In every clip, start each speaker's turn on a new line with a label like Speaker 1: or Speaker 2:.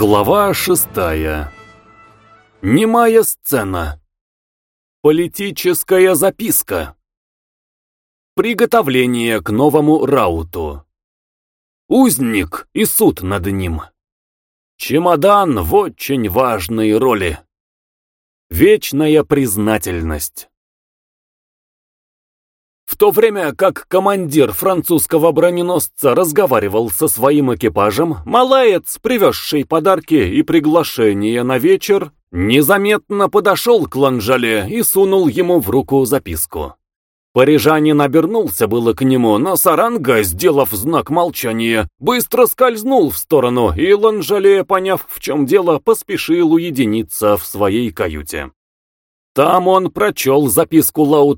Speaker 1: Глава шестая. Немая сцена. Политическая записка. Приготовление к новому рауту. Узник и суд над ним. Чемодан в очень важной роли. Вечная признательность. В то время как командир французского броненосца разговаривал со своим экипажем, малаец, привезший подарки и приглашение на вечер, незаметно подошел к Ланжале и сунул ему в руку записку. Парижанин обернулся было к нему, но Саранга, сделав знак молчания, быстро скользнул в сторону, и Ланжале, поняв, в чем дело, поспешил уединиться в своей каюте. Там он прочел записку Лао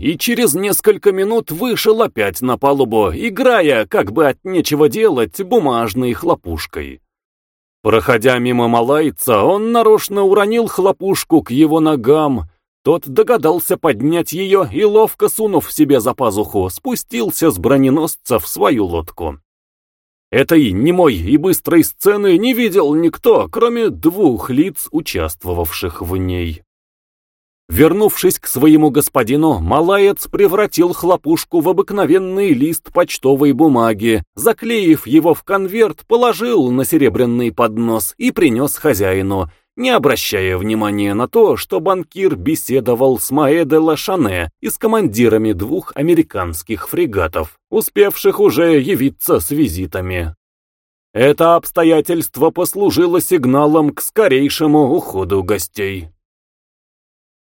Speaker 1: и через несколько минут вышел опять на палубу, играя, как бы от нечего делать, бумажной хлопушкой. Проходя мимо малайца, он нарочно уронил хлопушку к его ногам. Тот догадался поднять ее и, ловко сунув себе за пазуху, спустился с броненосца в свою лодку. Этой немой и быстрой сцены не видел никто, кроме двух лиц, участвовавших в ней. Вернувшись к своему господину, малаец превратил хлопушку в обыкновенный лист почтовой бумаги, заклеив его в конверт, положил на серебряный поднос и принес хозяину, не обращая внимания на то, что банкир беседовал с Маэ де Лашане и с командирами двух американских фрегатов, успевших уже явиться с визитами. Это обстоятельство послужило сигналом к скорейшему уходу гостей.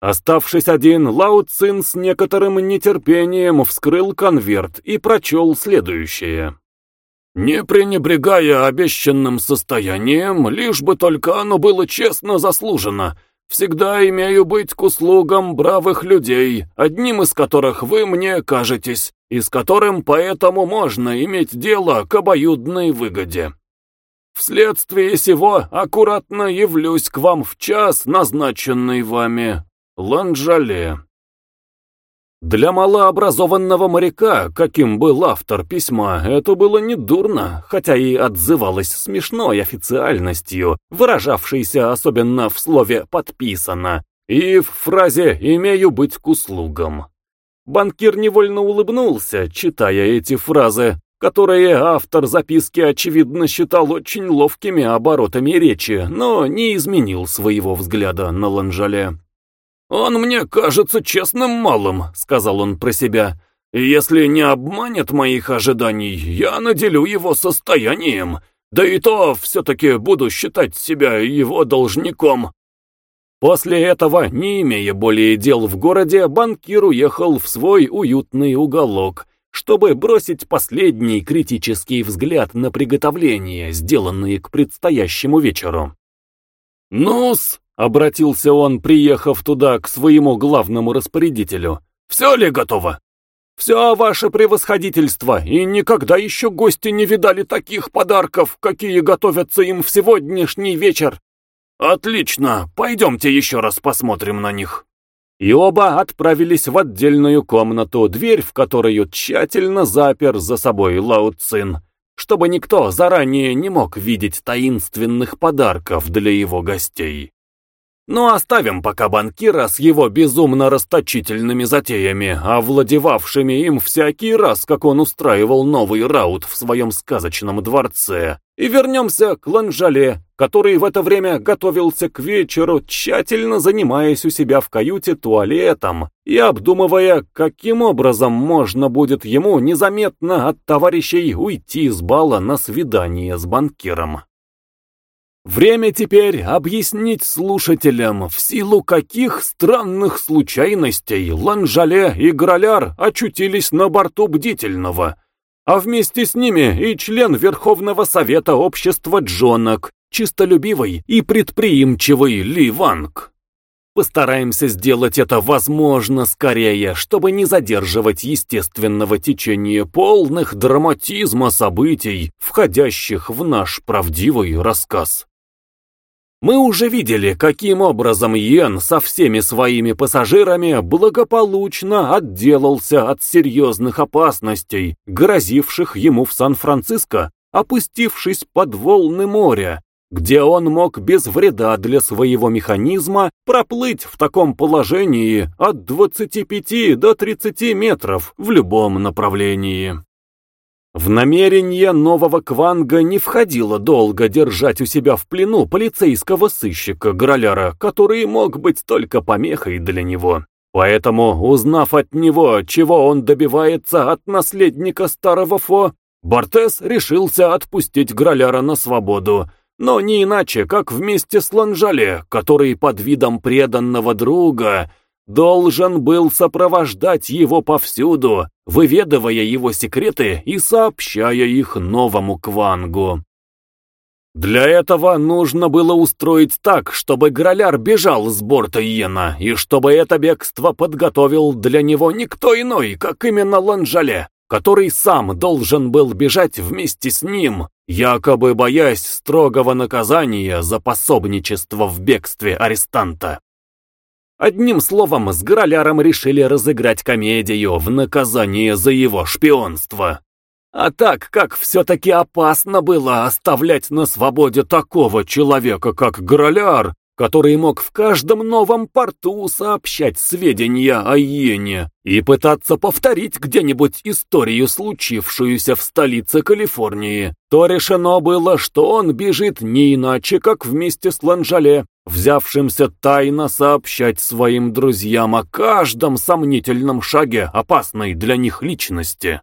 Speaker 1: Оставшись один, Лао Цин с некоторым нетерпением вскрыл конверт и прочел следующее. «Не пренебрегая обещанным состоянием, лишь бы только оно было честно заслужено, всегда имею быть к услугам бравых людей, одним из которых вы мне кажетесь, и с которым поэтому можно иметь дело к обоюдной выгоде. Вследствие сего аккуратно явлюсь к вам в час, назначенный вами, Ланжале. Для малообразованного моряка, каким был автор письма, это было недурно, хотя и отзывалось смешной официальностью, выражавшейся особенно в слове «подписано» и в фразе «имею быть к услугам». Банкир невольно улыбнулся, читая эти фразы, которые автор записки, очевидно, считал очень ловкими оборотами речи, но не изменил своего взгляда на Ланжале. «Он мне кажется честным малым», — сказал он про себя. «И если не обманет моих ожиданий, я наделю его состоянием, да и то все-таки буду считать себя его должником». После этого, не имея более дел в городе, банкир уехал в свой уютный уголок, чтобы бросить последний критический взгляд на приготовления, сделанные к предстоящему вечеру. «Ну-с», — обратился он, приехав туда к своему главному распорядителю. «Все ли готово?» «Все ваше превосходительство, и никогда еще гости не видали таких подарков, какие готовятся им в сегодняшний вечер». «Отлично, пойдемте еще раз посмотрим на них». И оба отправились в отдельную комнату, дверь в которую тщательно запер за собой Лао Цин, чтобы никто заранее не мог видеть таинственных подарков для его гостей. Но оставим пока банкира с его безумно расточительными затеями, овладевавшими им всякий раз, как он устраивал новый раут в своем сказочном дворце, и вернемся к Ланжале, который в это время готовился к вечеру, тщательно занимаясь у себя в каюте туалетом и обдумывая, каким образом можно будет ему незаметно от товарищей уйти с бала на свидание с банкиром. Время теперь объяснить слушателям, в силу каких странных случайностей Ланжале и Граляр очутились на борту Бдительного, а вместе с ними и член Верховного Совета Общества Джонок, чистолюбивый и предприимчивый Ли Ванг. Постараемся сделать это возможно скорее, чтобы не задерживать естественного течения полных драматизма событий, входящих в наш правдивый рассказ. Мы уже видели, каким образом Йен со всеми своими пассажирами благополучно отделался от серьезных опасностей, грозивших ему в Сан-Франциско, опустившись под волны моря, где он мог без вреда для своего механизма проплыть в таком положении от 25 до 30 метров в любом направлении. В намерение нового Кванга не входило долго держать у себя в плену полицейского сыщика Граляра, который мог быть только помехой для него. Поэтому, узнав от него, чего он добивается от наследника старого Фо, Бортес решился отпустить Граляра на свободу, но не иначе, как вместе с Ланжале, который под видом преданного друга должен был сопровождать его повсюду, выведывая его секреты и сообщая их новому Квангу. Для этого нужно было устроить так, чтобы Граляр бежал с борта Иена, и чтобы это бегство подготовил для него никто иной, как именно Ланжале, который сам должен был бежать вместе с ним, якобы боясь строгого наказания за пособничество в бегстве арестанта. Одним словом, с Граляром решили разыграть комедию в наказание за его шпионство. А так как все-таки опасно было оставлять на свободе такого человека, как Граляр, который мог в каждом новом порту сообщать сведения о Йене и пытаться повторить где-нибудь историю, случившуюся в столице Калифорнии, то решено было, что он бежит не иначе, как вместе с Ланжале, взявшимся тайно сообщать своим друзьям о каждом сомнительном шаге опасной для них личности.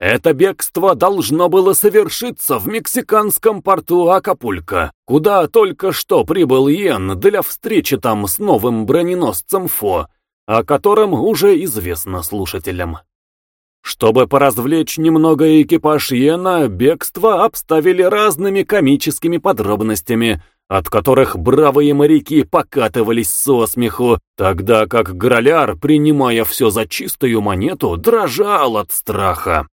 Speaker 1: Это бегство должно было совершиться в мексиканском порту Акапулько, куда только что прибыл Йен для встречи там с новым броненосцем Фо, о котором уже известно слушателям. Чтобы поразвлечь немного экипаж Йена, бегство обставили разными комическими подробностями, от которых бравые моряки покатывались со смеху, тогда как Граляр, принимая все за чистую монету, дрожал от страха.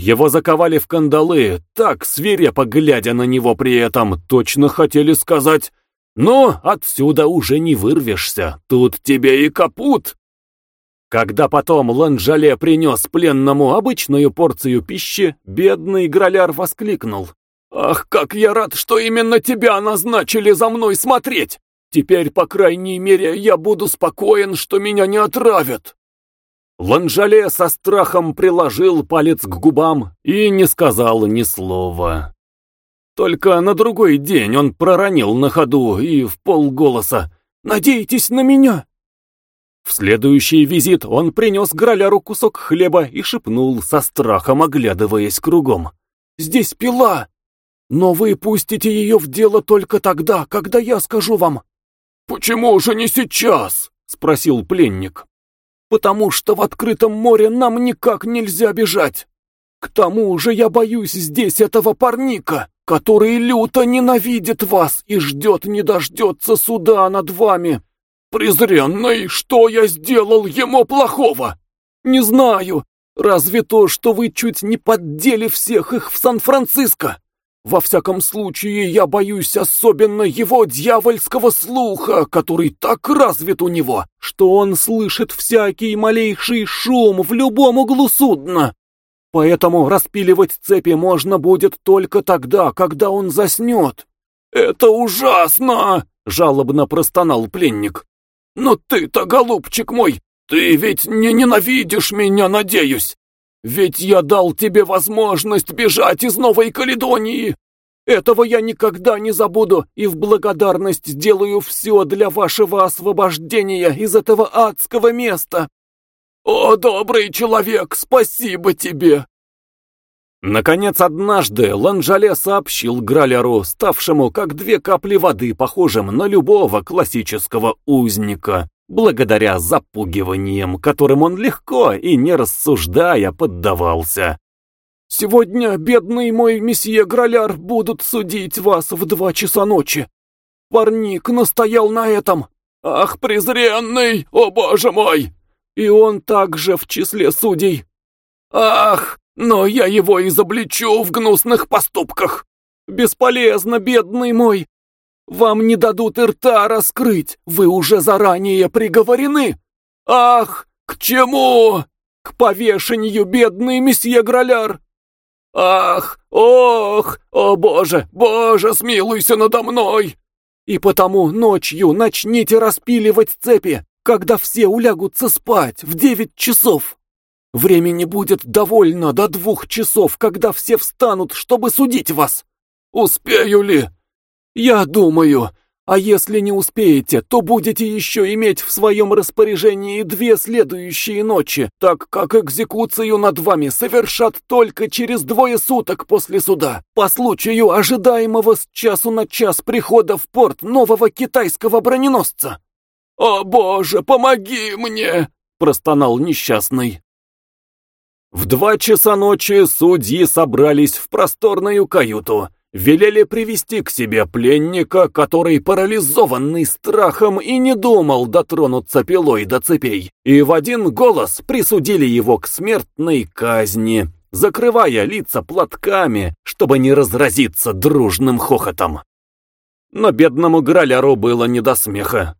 Speaker 1: Его заковали в кандалы, так свирепо глядя на него при этом, точно хотели сказать «Ну, отсюда уже не вырвешься, тут тебе и капут». Когда потом Ланжале принес пленному обычную порцию пищи, бедный Граляр воскликнул. «Ах, как я рад, что именно тебя назначили за мной смотреть! Теперь, по крайней мере, я буду спокоен, что меня не отравят!» Ланжале со страхом приложил палец к губам и не сказал ни слова. Только на другой день он проронил на ходу и в полголоса «Надейтесь на меня!». В следующий визит он принес Граляру кусок хлеба и шепнул со страхом, оглядываясь кругом. «Здесь пила, но вы пустите ее в дело только тогда, когда я скажу вам». «Почему же не сейчас?» — спросил пленник потому что в открытом море нам никак нельзя бежать. К тому же я боюсь здесь этого парника, который люто ненавидит вас и ждет не дождется суда над вами. Презренный, что я сделал ему плохого? Не знаю, разве то, что вы чуть не поддели всех их в Сан-Франциско. Во всяком случае, я боюсь особенно его дьявольского слуха, который так развит у него, что он слышит всякий малейший шум в любом углу судна. Поэтому распиливать цепи можно будет только тогда, когда он заснет. «Это ужасно!» — жалобно простонал пленник. «Но ты-то, голубчик мой, ты ведь не ненавидишь меня, надеюсь? Ведь я дал тебе возможность бежать из Новой Каледонии. Этого я никогда не забуду и в благодарность сделаю все для вашего освобождения из этого адского места. О, добрый человек, спасибо тебе!» Наконец, однажды Ланжале сообщил Граляру, ставшему как две капли воды, похожим на любого классического узника, благодаря запугиваниям, которым он легко и не рассуждая поддавался. «Сегодня, бедный мой месье Граляр, будут судить вас в два часа ночи. Парник настоял на этом. Ах, презренный, о боже мой! И он также в числе судей. Ах, но я его изобличу в гнусных поступках. Бесполезно, бедный мой, вам не дадут и рта раскрыть, вы уже заранее приговорены. Ах, к чему? К повешению, бедный месье Граляр. Ах, ох, о боже, боже, смилуйся надо мной!
Speaker 2: И потому ночью начните распиливать цепи, когда все улягутся спать в девять часов. Времени будет довольно до двух часов, когда все встанут, чтобы судить вас.
Speaker 1: Успею ли?
Speaker 2: Я думаю, а если не успеете, то будете еще иметь в своем распоряжении две следующие ночи, так как экзекуцию над вами совершат только через двое суток после суда, по случаю ожидаемого с часу на час прихода в порт нового китайского броненосца.
Speaker 1: «О боже, помоги мне!» — простонал несчастный.
Speaker 2: В два часа ночи судьи собрались в просторную каюту велели привести к себе пленника, который, парализованный страхом, и не думал дотронуться пилой до цепей, и в один голос присудили его к смертной казни, закрывая лица платками, чтобы не разразиться дружным хохотом. Но бедному Граляру было не до смеха.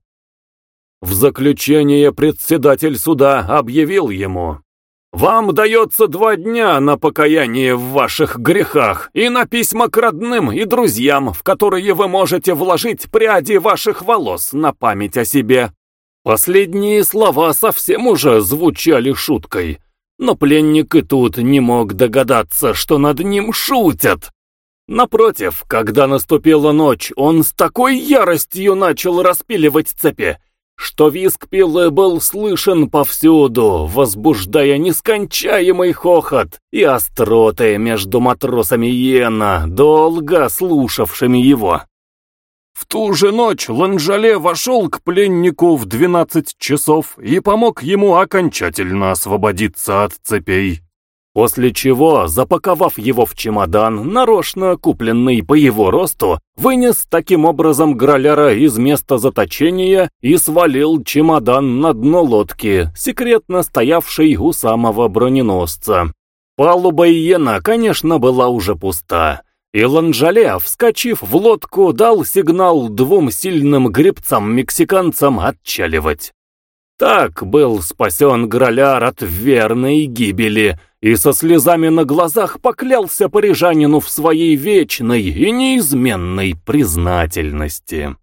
Speaker 2: В заключение председатель суда объявил ему, вам дается два дня на покаяние в ваших грехах и на письма к родным и друзьям, в которые вы можете вложить пряди ваших волос на память о себе. Последние слова совсем уже звучали шуткой, но пленник и тут не мог догадаться, что над ним шутят. Напротив, когда наступила ночь, он с такой яростью начал распиливать цепи, что виск пилы был слышен повсюду, возбуждая нескончаемый хохот и остроты между матросами Йена, долго слушавшими его. В ту же ночь Ланжале вошел к пленнику в двенадцать часов и помог ему окончательно освободиться от цепей. После чего, запаковав его в чемодан, нарочно купленный по его росту, вынес таким образом Граляра из места заточения и свалил чемодан на дно лодки, секретно стоявшей у самого броненосца. Палуба Иена, конечно, была уже пуста, и Ланжале, вскочив в лодку, дал сигнал двум сильным гребцам-мексиканцам отчаливать. Так был спасен Граляр от верной гибели, и со слезами на глазах поклялся парижанину в своей вечной и неизменной признательности.